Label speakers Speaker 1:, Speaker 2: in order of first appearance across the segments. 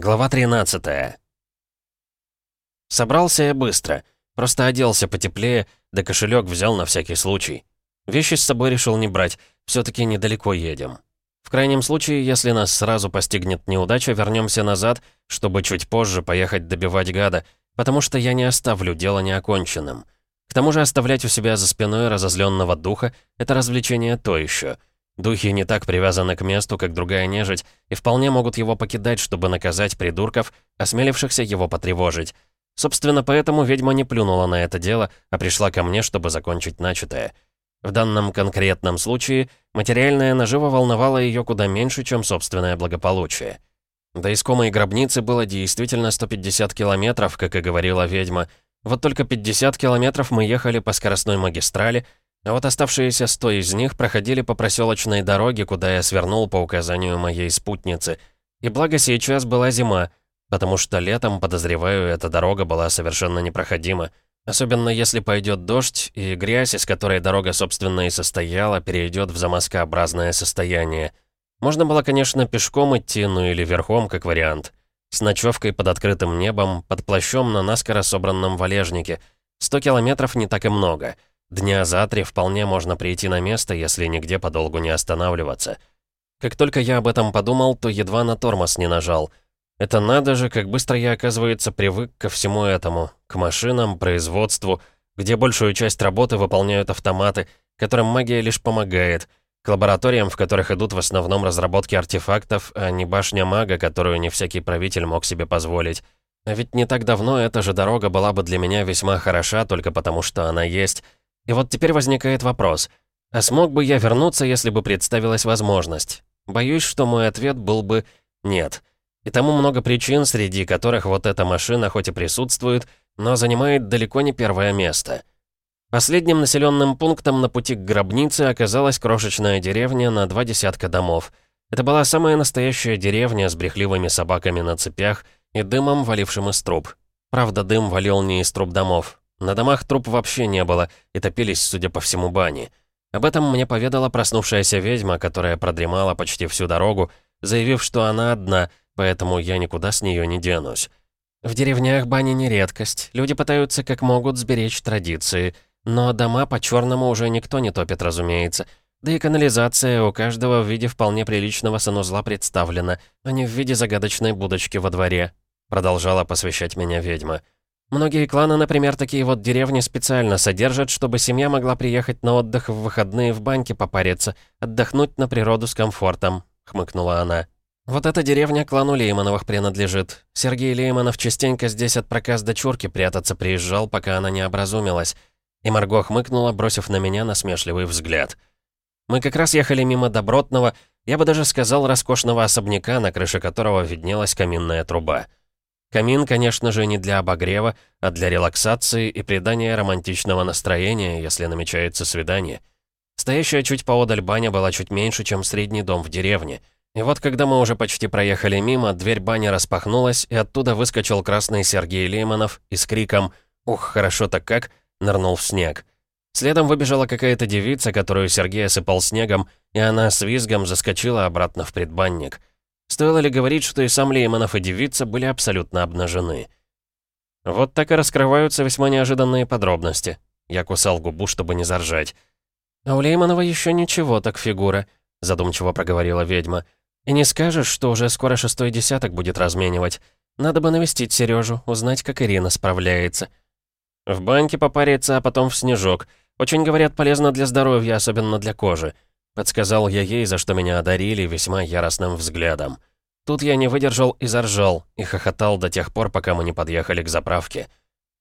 Speaker 1: Глава 13 Собрался я быстро. Просто оделся потеплее, да кошелек взял на всякий случай. Вещи с собой решил не брать, все таки недалеко едем. В крайнем случае, если нас сразу постигнет неудача, вернемся назад, чтобы чуть позже поехать добивать гада, потому что я не оставлю дело неоконченным. К тому же оставлять у себя за спиной разозленного духа — это развлечение то еще. Духи не так привязаны к месту, как другая нежить, и вполне могут его покидать, чтобы наказать придурков, осмелившихся его потревожить. Собственно, поэтому ведьма не плюнула на это дело, а пришла ко мне, чтобы закончить начатое. В данном конкретном случае материальная нажива волновала ее куда меньше, чем собственное благополучие. До искомой гробницы было действительно 150 километров, как и говорила ведьма, вот только 50 километров мы ехали по скоростной магистрали, а вот оставшиеся 100 из них проходили по проселочной дороге, куда я свернул по указанию моей спутницы. И благо сейчас была зима, потому что летом, подозреваю, эта дорога была совершенно непроходима. Особенно если пойдет дождь, и грязь, из которой дорога, собственно, и состояла, перейдет в замоскообразное состояние. Можно было, конечно, пешком идти, ну или верхом, как вариант. С ночевкой под открытым небом, под плащом на наскоро собранном валежнике. Сто километров не так и много. Дня за три вполне можно прийти на место, если нигде подолгу не останавливаться. Как только я об этом подумал, то едва на тормоз не нажал. Это надо же, как быстро я, оказывается, привык ко всему этому. К машинам, производству, где большую часть работы выполняют автоматы, которым магия лишь помогает — к лабораториям, в которых идут в основном разработки артефактов, а не башня мага, которую не всякий правитель мог себе позволить. А ведь не так давно эта же дорога была бы для меня весьма хороша, только потому что она есть. И вот теперь возникает вопрос. А смог бы я вернуться, если бы представилась возможность? Боюсь, что мой ответ был бы «нет». И тому много причин, среди которых вот эта машина хоть и присутствует, но занимает далеко не первое место. Последним населенным пунктом на пути к гробнице оказалась крошечная деревня на два десятка домов. Это была самая настоящая деревня с брехливыми собаками на цепях и дымом, валившим из труб. Правда, дым валил не из труб домов. На домах труб вообще не было, и топились, судя по всему, бани. Об этом мне поведала проснувшаяся ведьма, которая продремала почти всю дорогу, заявив, что она одна, поэтому я никуда с нее не денусь. В деревнях бани не редкость. Люди пытаются как могут сберечь традиции — но дома по-черному уже никто не топит, разумеется. Да и канализация у каждого в виде вполне приличного санузла представлена, а не в виде загадочной будочки во дворе. Продолжала посвящать меня ведьма. Многие кланы, например, такие вот деревни специально содержат, чтобы семья могла приехать на отдых в выходные в баньке попариться, отдохнуть на природу с комфортом», — хмыкнула она. «Вот эта деревня клану Леймановых принадлежит. Сергей Лейманов частенько здесь от проказ дочурки прятаться приезжал, пока она не образумилась. И Марго хмыкнула, бросив на меня насмешливый взгляд. Мы как раз ехали мимо добротного, я бы даже сказал, роскошного особняка, на крыше которого виднелась каминная труба. Камин, конечно же, не для обогрева, а для релаксации и придания романтичного настроения, если намечается свидание. Стоящая чуть поодаль баня была чуть меньше, чем средний дом в деревне. И вот когда мы уже почти проехали мимо, дверь бани распахнулась, и оттуда выскочил красный Сергей Лейманов и с криком «Ух, хорошо-то как!» нырнул в снег. Следом выбежала какая-то девица, которую Сергей осыпал снегом, и она с визгом заскочила обратно в предбанник. Стоило ли говорить, что и сам Лейманов, и девица были абсолютно обнажены. Вот так и раскрываются весьма неожиданные подробности. Я кусал губу, чтобы не заржать. «А у Лейманова еще ничего, так фигура», — задумчиво проговорила ведьма. «И не скажешь, что уже скоро шестой десяток будет разменивать. Надо бы навестить Сережу, узнать, как Ирина справляется». В баньке попариться, а потом в снежок. Очень, говорят, полезно для здоровья, особенно для кожи. Подсказал я ей, за что меня одарили весьма яростным взглядом. Тут я не выдержал и заржал, и хохотал до тех пор, пока мы не подъехали к заправке.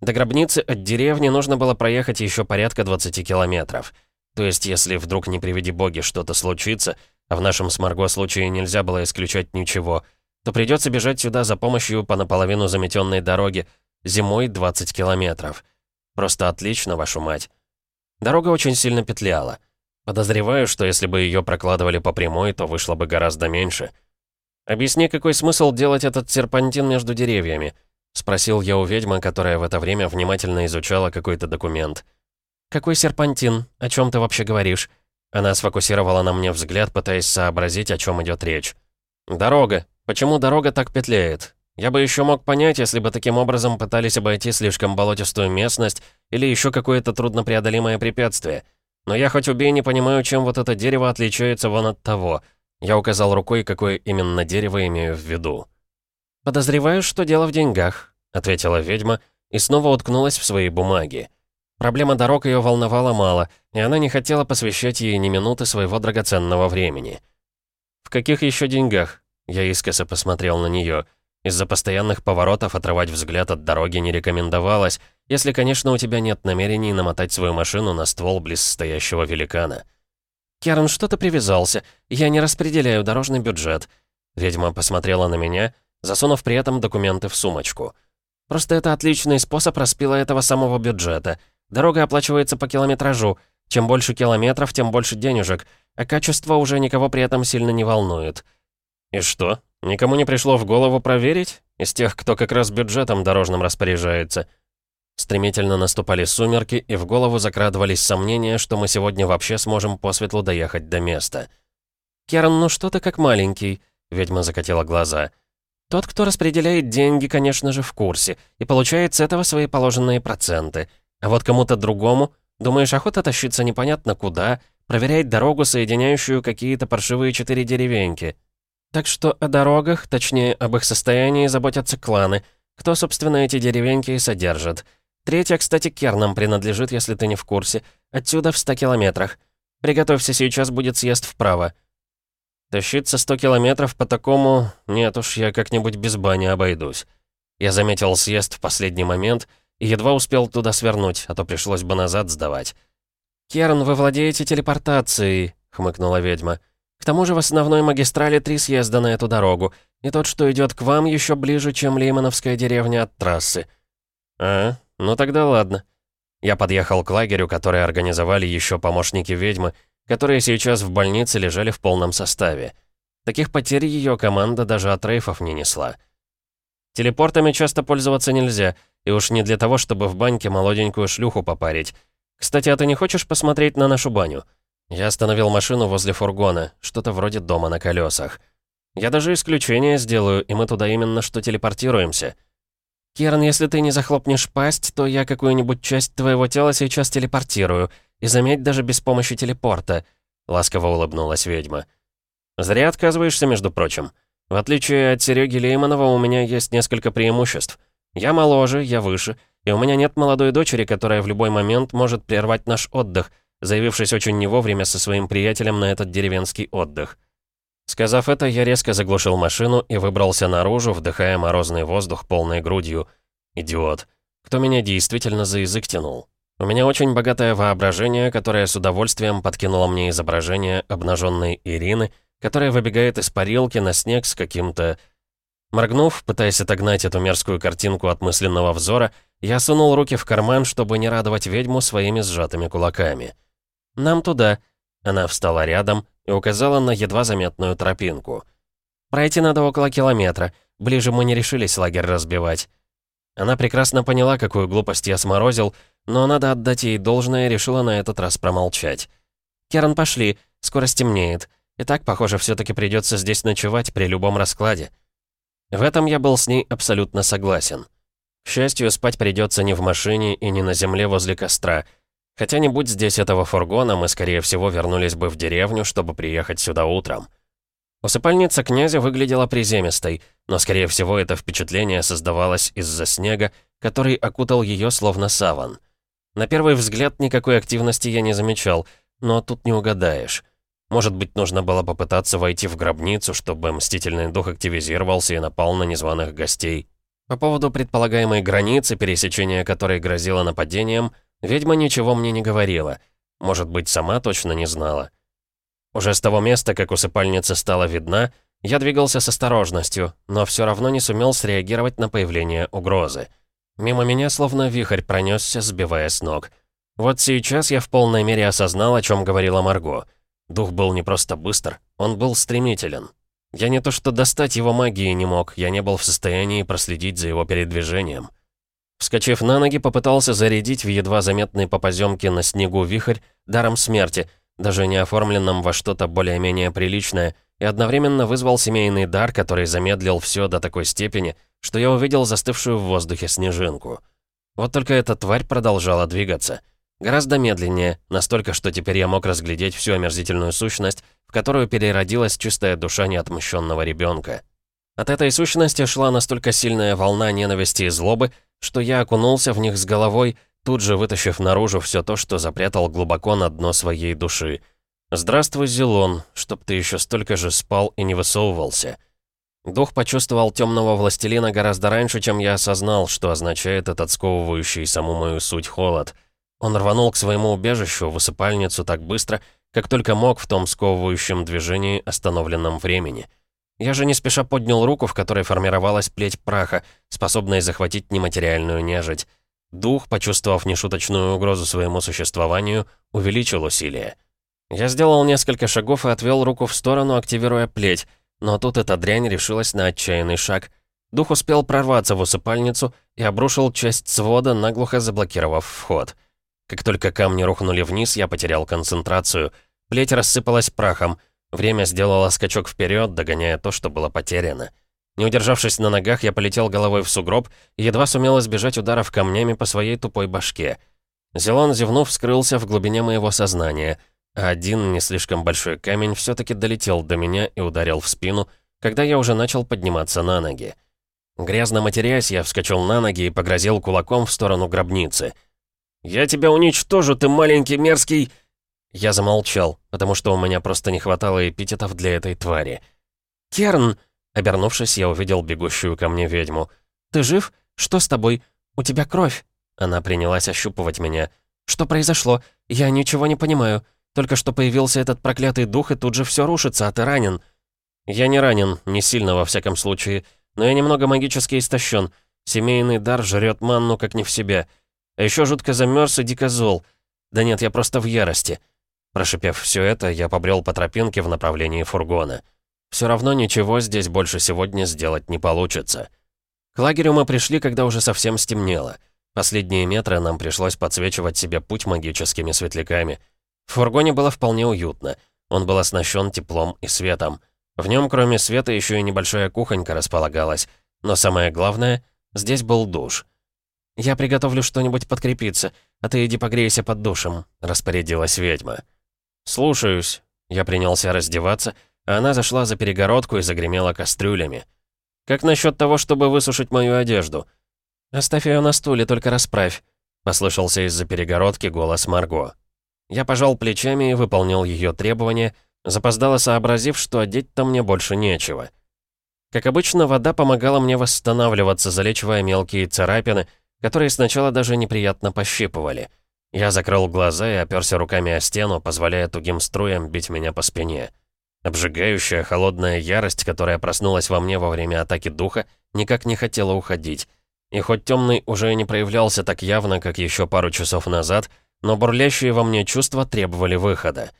Speaker 1: До гробницы от деревни нужно было проехать еще порядка 20 километров. То есть, если вдруг не приведи боги что-то случится, а в нашем с Марго случае нельзя было исключать ничего, то придется бежать сюда за помощью по наполовину заметенной дороге, зимой 20 километров. Просто отлично, вашу мать. Дорога очень сильно петляла. Подозреваю, что если бы ее прокладывали по прямой, то вышло бы гораздо меньше. «Объясни, какой смысл делать этот серпантин между деревьями?» — спросил я у ведьмы, которая в это время внимательно изучала какой-то документ. «Какой серпантин? О чем ты вообще говоришь?» Она сфокусировала на мне взгляд, пытаясь сообразить, о чем идет речь. «Дорога. Почему дорога так петляет? Я бы еще мог понять, если бы таким образом пытались обойти слишком болотистую местность или еще какое-то труднопреодолимое препятствие. Но я хоть убей не понимаю, чем вот это дерево отличается вон от того. Я указал рукой, какое именно дерево имею в виду. «Подозреваю, что дело в деньгах», — ответила ведьма и снова уткнулась в свои бумаги. Проблема дорог ее волновала мало, и она не хотела посвящать ей ни минуты своего драгоценного времени. «В каких еще деньгах?» Я искоса посмотрел на нее. Из-за постоянных поворотов отрывать взгляд от дороги не рекомендовалось, если, конечно, у тебя нет намерений намотать свою машину на ствол близ стоящего великана. «Керн, что ты привязался? Я не распределяю дорожный бюджет». Ведьма посмотрела на меня, засунув при этом документы в сумочку. «Просто это отличный способ распила этого самого бюджета. Дорога оплачивается по километражу. Чем больше километров, тем больше денежек, а качество уже никого при этом сильно не волнует». «И что, никому не пришло в голову проверить? Из тех, кто как раз бюджетом дорожным распоряжается?» Стремительно наступали сумерки, и в голову закрадывались сомнения, что мы сегодня вообще сможем по светлу доехать до места. «Керн, ну что ты как маленький?» — ведьма закатила глаза. «Тот, кто распределяет деньги, конечно же, в курсе, и получает с этого свои положенные проценты. А вот кому-то другому, думаешь, охота тащиться непонятно куда, проверять дорогу, соединяющую какие-то паршивые четыре деревеньки?» Так что о дорогах, точнее, об их состоянии заботятся кланы. Кто, собственно, эти деревеньки и содержит. Третья, кстати, Кернам принадлежит, если ты не в курсе. Отсюда в 100 километрах. Приготовься, сейчас будет съезд вправо. Тащиться 100 километров по такому... Нет уж, я как-нибудь без бани обойдусь. Я заметил съезд в последний момент и едва успел туда свернуть, а то пришлось бы назад сдавать. «Керн, вы владеете телепортацией», — хмыкнула ведьма. К тому же в основной магистрали три съезда на эту дорогу, и тот, что идет к вам, еще ближе, чем Леймановская деревня от трассы. А, ну тогда ладно. Я подъехал к лагерю, который организовали еще помощники ведьмы, которые сейчас в больнице лежали в полном составе. Таких потерь ее команда даже от рейфов не несла. Телепортами часто пользоваться нельзя, и уж не для того, чтобы в баньке молоденькую шлюху попарить. Кстати, а ты не хочешь посмотреть на нашу баню? Я остановил машину возле фургона, что-то вроде дома на колесах. Я даже исключение сделаю, и мы туда именно что телепортируемся. Керн, если ты не захлопнешь пасть, то я какую-нибудь часть твоего тела сейчас телепортирую. И заметь, даже без помощи телепорта. Ласково улыбнулась ведьма. Зря отказываешься, между прочим. В отличие от Сереги Лейманова, у меня есть несколько преимуществ. Я моложе, я выше, и у меня нет молодой дочери, которая в любой момент может прервать наш отдых — заявившись очень не вовремя со своим приятелем на этот деревенский отдых. Сказав это, я резко заглушил машину и выбрался наружу, вдыхая морозный воздух полной грудью. Идиот. Кто меня действительно за язык тянул? У меня очень богатое воображение, которое с удовольствием подкинуло мне изображение обнаженной Ирины, которая выбегает из парилки на снег с каким-то... Моргнув, пытаясь отогнать эту мерзкую картинку от мысленного взора, я сунул руки в карман, чтобы не радовать ведьму своими сжатыми кулаками. «Нам туда». Она встала рядом и указала на едва заметную тропинку. «Пройти надо около километра. Ближе мы не решились лагерь разбивать». Она прекрасно поняла, какую глупость я сморозил, но надо отдать ей должное, решила на этот раз промолчать. «Керн, пошли, скоро стемнеет. И так, похоже, все таки придется здесь ночевать при любом раскладе». В этом я был с ней абсолютно согласен. К счастью, спать придется не в машине и не на земле возле костра — Хотя не будь здесь этого фургона, мы, скорее всего, вернулись бы в деревню, чтобы приехать сюда утром. Усыпальница князя выглядела приземистой, но, скорее всего, это впечатление создавалось из-за снега, который окутал ее словно саван. На первый взгляд никакой активности я не замечал, но тут не угадаешь. Может быть, нужно было попытаться войти в гробницу, чтобы мстительный дух активизировался и напал на незваных гостей. По поводу предполагаемой границы, пересечения которой грозило нападением, Ведьма ничего мне не говорила. Может быть, сама точно не знала. Уже с того места, как усыпальница стала видна, я двигался с осторожностью, но все равно не сумел среагировать на появление угрозы. Мимо меня словно вихрь пронесся, сбивая с ног. Вот сейчас я в полной мере осознал, о чем говорила Марго. Дух был не просто быстр, он был стремителен. Я не то что достать его магией не мог, я не был в состоянии проследить за его передвижением. Вскочив на ноги, попытался зарядить в едва заметный по поземке на снегу вихрь даром смерти, даже не оформленном во что-то более-менее приличное, и одновременно вызвал семейный дар, который замедлил все до такой степени, что я увидел застывшую в воздухе снежинку. Вот только эта тварь продолжала двигаться. Гораздо медленнее, настолько, что теперь я мог разглядеть всю омерзительную сущность, в которую переродилась чистая душа неотмщенного ребенка. От этой сущности шла настолько сильная волна ненависти и злобы, что я окунулся в них с головой, тут же вытащив наружу все то, что запрятал глубоко на дно своей души. «Здравствуй, Зелон, чтоб ты еще столько же спал и не высовывался». Дух почувствовал темного властелина гораздо раньше, чем я осознал, что означает этот сковывающий саму мою суть холод. Он рванул к своему убежищу, в усыпальницу так быстро, как только мог в том сковывающем движении, остановленном времени. Я же не спеша поднял руку, в которой формировалась плеть праха, способная захватить нематериальную нежить. Дух, почувствовав нешуточную угрозу своему существованию, увеличил усилия. Я сделал несколько шагов и отвел руку в сторону, активируя плеть, но тут эта дрянь решилась на отчаянный шаг. Дух успел прорваться в усыпальницу и обрушил часть свода, наглухо заблокировав вход. Как только камни рухнули вниз, я потерял концентрацию. Плеть рассыпалась прахом. Время сделало скачок вперед, догоняя то, что было потеряно. Не удержавшись на ногах, я полетел головой в сугроб и едва сумел избежать ударов камнями по своей тупой башке. Зелон, зевнув, скрылся в глубине моего сознания, а один не слишком большой камень все таки долетел до меня и ударил в спину, когда я уже начал подниматься на ноги. Грязно матерясь, я вскочил на ноги и погрозил кулаком в сторону гробницы. «Я тебя уничтожу, ты маленький мерзкий...» Я замолчал, потому что у меня просто не хватало эпитетов для этой твари. «Керн!» Обернувшись, я увидел бегущую ко мне ведьму. «Ты жив? Что с тобой? У тебя кровь!» Она принялась ощупывать меня. «Что произошло? Я ничего не понимаю. Только что появился этот проклятый дух, и тут же все рушится, а ты ранен». «Я не ранен, не сильно во всяком случае, но я немного магически истощен. Семейный дар жрет манну, как не в себя. А еще жутко замерз и дико зол. Да нет, я просто в ярости». Прошипев все это, я побрел по тропинке в направлении фургона. Все равно ничего здесь больше сегодня сделать не получится. К лагерю мы пришли, когда уже совсем стемнело. Последние метры нам пришлось подсвечивать себе путь магическими светляками. В фургоне было вполне уютно. Он был оснащен теплом и светом. В нем, кроме света, еще и небольшая кухонька располагалась. Но самое главное, здесь был душ. «Я приготовлю что-нибудь подкрепиться, а ты иди погрейся под душем», — распорядилась ведьма. «Слушаюсь». Я принялся раздеваться, она зашла за перегородку и загремела кастрюлями. «Как насчет того, чтобы высушить мою одежду?» «Оставь ее на стуле, только расправь», — послышался из-за перегородки голос Марго. Я пожал плечами и выполнил ее требования, запоздало сообразив, что одеть-то мне больше нечего. Как обычно, вода помогала мне восстанавливаться, залечивая мелкие царапины, которые сначала даже неприятно пощипывали. Я закрыл глаза и оперся руками о стену, позволяя тугим струям бить меня по спине. Обжигающая холодная ярость, которая проснулась во мне во время атаки духа, никак не хотела уходить. И хоть темный уже не проявлялся так явно, как еще пару часов назад, но бурлящие во мне чувства требовали выхода.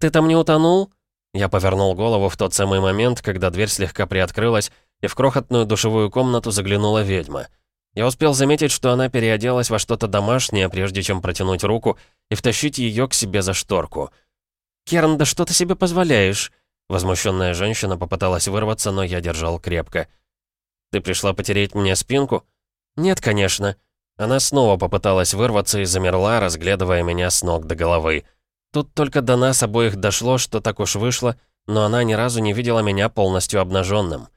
Speaker 1: «Ты там не утонул?» Я повернул голову в тот самый момент, когда дверь слегка приоткрылась, и в крохотную душевую комнату заглянула ведьма. Я успел заметить, что она переоделась во что-то домашнее, прежде чем протянуть руку и втащить ее к себе за шторку — «Керн, да что ты себе позволяешь?» Возмущенная женщина попыталась вырваться, но я держал крепко. «Ты пришла потереть мне спинку?» «Нет, конечно». Она снова попыталась вырваться и замерла, разглядывая меня с ног до головы. Тут только до нас обоих дошло, что так уж вышло, но она ни разу не видела меня полностью обнаженным.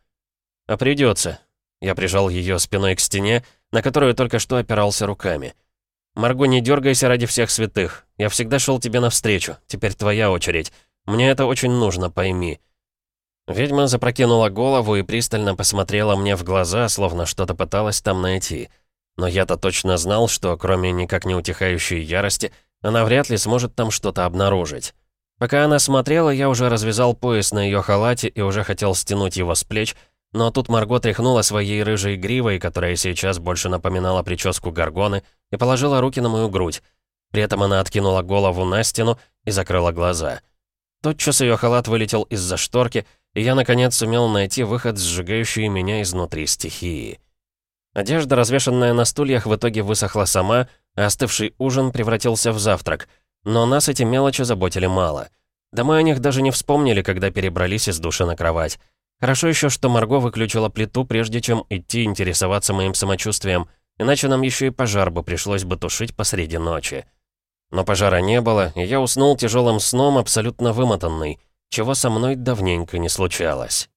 Speaker 1: «А придется. Я прижал ее спиной к стене, на которую только что опирался руками. «Марго, не дергайся ради всех святых. Я всегда шел тебе навстречу. Теперь твоя очередь. Мне это очень нужно, пойми». Ведьма запрокинула голову и пристально посмотрела мне в глаза, словно что-то пыталась там найти. Но я-то точно знал, что, кроме никак не утихающей ярости, она вряд ли сможет там что-то обнаружить. Пока она смотрела, я уже развязал пояс на ее халате и уже хотел стянуть его с плеч, но тут Марго тряхнула своей рыжей гривой, которая сейчас больше напоминала прическу горгоны, и положила руки на мою грудь. При этом она откинула голову на стену и закрыла глаза. Тотчас ее халат вылетел из-за шторки, и я, наконец, сумел найти выход, сжигающий меня изнутри стихии. Одежда, развешанная на стульях, в итоге высохла сама, а остывший ужин превратился в завтрак. Но нас эти мелочи заботили мало. Да мы о них даже не вспомнили, когда перебрались из души на кровать. Хорошо еще, что Марго выключила плиту, прежде чем идти интересоваться моим самочувствием, иначе нам еще и пожар бы пришлось бы тушить посреди ночи. Но пожара не было, и я уснул тяжелым сном, абсолютно вымотанный, чего со мной давненько не случалось.